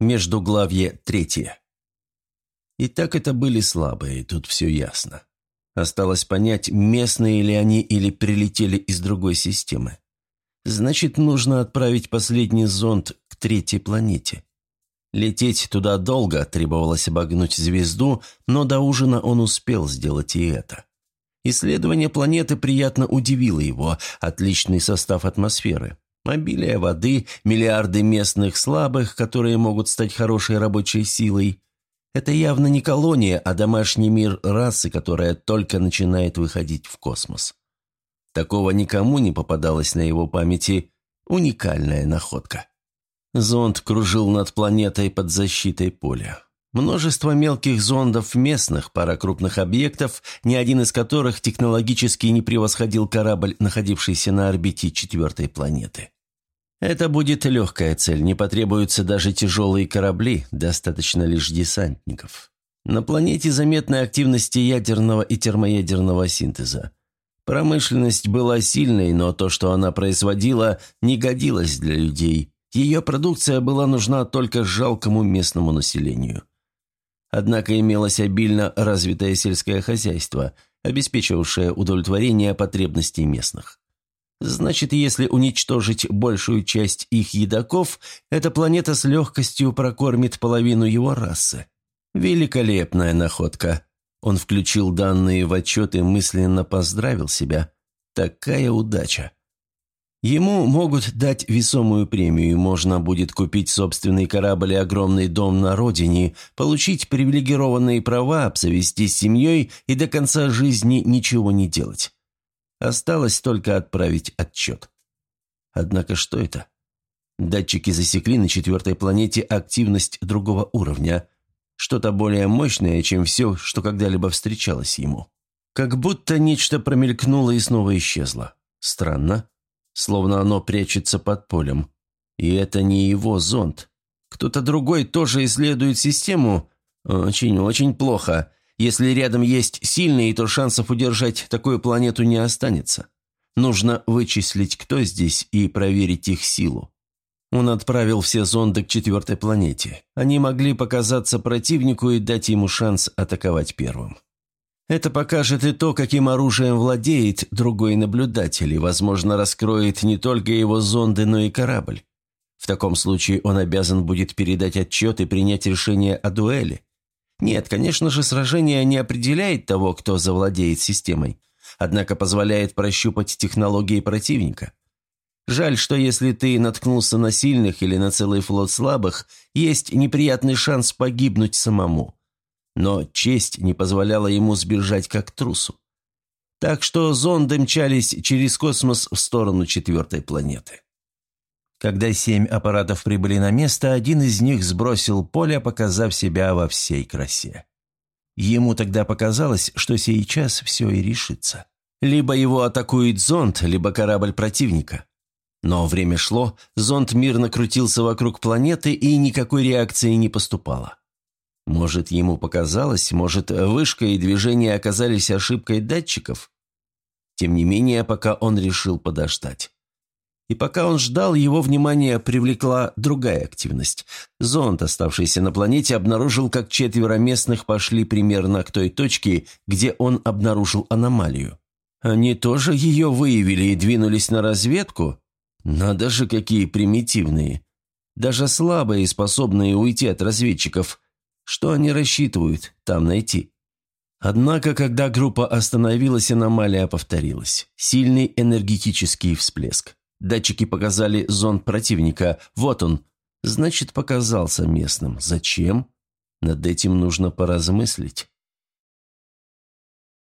Междуглавье третье. И так это были слабые, тут все ясно. Осталось понять, местные ли они или прилетели из другой системы. Значит, нужно отправить последний зонд к третьей планете. Лететь туда долго, требовалось обогнуть звезду, но до ужина он успел сделать и это. Исследование планеты приятно удивило его, отличный состав атмосферы. Обилие воды, миллиарды местных слабых, которые могут стать хорошей рабочей силой. Это явно не колония, а домашний мир расы, которая только начинает выходить в космос. Такого никому не попадалось на его памяти. Уникальная находка. Зонд кружил над планетой под защитой поля. Множество мелких зондов местных, пара крупных объектов, ни один из которых технологически не превосходил корабль, находившийся на орбите четвертой планеты. Это будет легкая цель, не потребуются даже тяжелые корабли, достаточно лишь десантников. На планете заметны активности ядерного и термоядерного синтеза. Промышленность была сильной, но то, что она производила, не годилось для людей. Ее продукция была нужна только жалкому местному населению. Однако имелось обильно развитое сельское хозяйство, обеспечивавшее удовлетворение потребностей местных. Значит, если уничтожить большую часть их едоков, эта планета с легкостью прокормит половину его расы. Великолепная находка. Он включил данные в отчет и мысленно поздравил себя. Такая удача. Ему могут дать весомую премию, можно будет купить собственный корабль и огромный дом на родине, получить привилегированные права, обзавестись семьей и до конца жизни ничего не делать. Осталось только отправить отчет. Однако что это? Датчики засекли на четвертой планете активность другого уровня. Что-то более мощное, чем все, что когда-либо встречалось ему. Как будто нечто промелькнуло и снова исчезло. Странно. Словно оно прячется под полем. И это не его зонд. Кто-то другой тоже исследует систему. Очень-очень плохо. Если рядом есть сильные, то шансов удержать такую планету не останется. Нужно вычислить, кто здесь, и проверить их силу. Он отправил все зонды к четвертой планете. Они могли показаться противнику и дать ему шанс атаковать первым. Это покажет и то, каким оружием владеет другой наблюдатель, и, возможно, раскроет не только его зонды, но и корабль. В таком случае он обязан будет передать отчет и принять решение о дуэли. Нет, конечно же, сражение не определяет того, кто завладеет системой, однако позволяет прощупать технологии противника. Жаль, что если ты наткнулся на сильных или на целый флот слабых, есть неприятный шанс погибнуть самому. Но честь не позволяла ему сбежать как трусу. Так что зонды мчались через космос в сторону четвертой планеты. Когда семь аппаратов прибыли на место, один из них сбросил поле, показав себя во всей красе. Ему тогда показалось, что сейчас все и решится. Либо его атакует зонд, либо корабль противника. Но время шло, зонд мирно крутился вокруг планеты, и никакой реакции не поступало. Может, ему показалось, может, вышка и движение оказались ошибкой датчиков? Тем не менее, пока он решил подождать. И пока он ждал, его внимание привлекла другая активность. Зонд, оставшийся на планете, обнаружил, как четверо местных пошли примерно к той точке, где он обнаружил аномалию. Они тоже ее выявили и двинулись на разведку? Надо же, какие примитивные. Даже слабые, способные уйти от разведчиков. Что они рассчитывают там найти? Однако, когда группа остановилась, аномалия повторилась. Сильный энергетический всплеск. Датчики показали зонд противника. Вот он. Значит, показался местным. Зачем? Над этим нужно поразмыслить.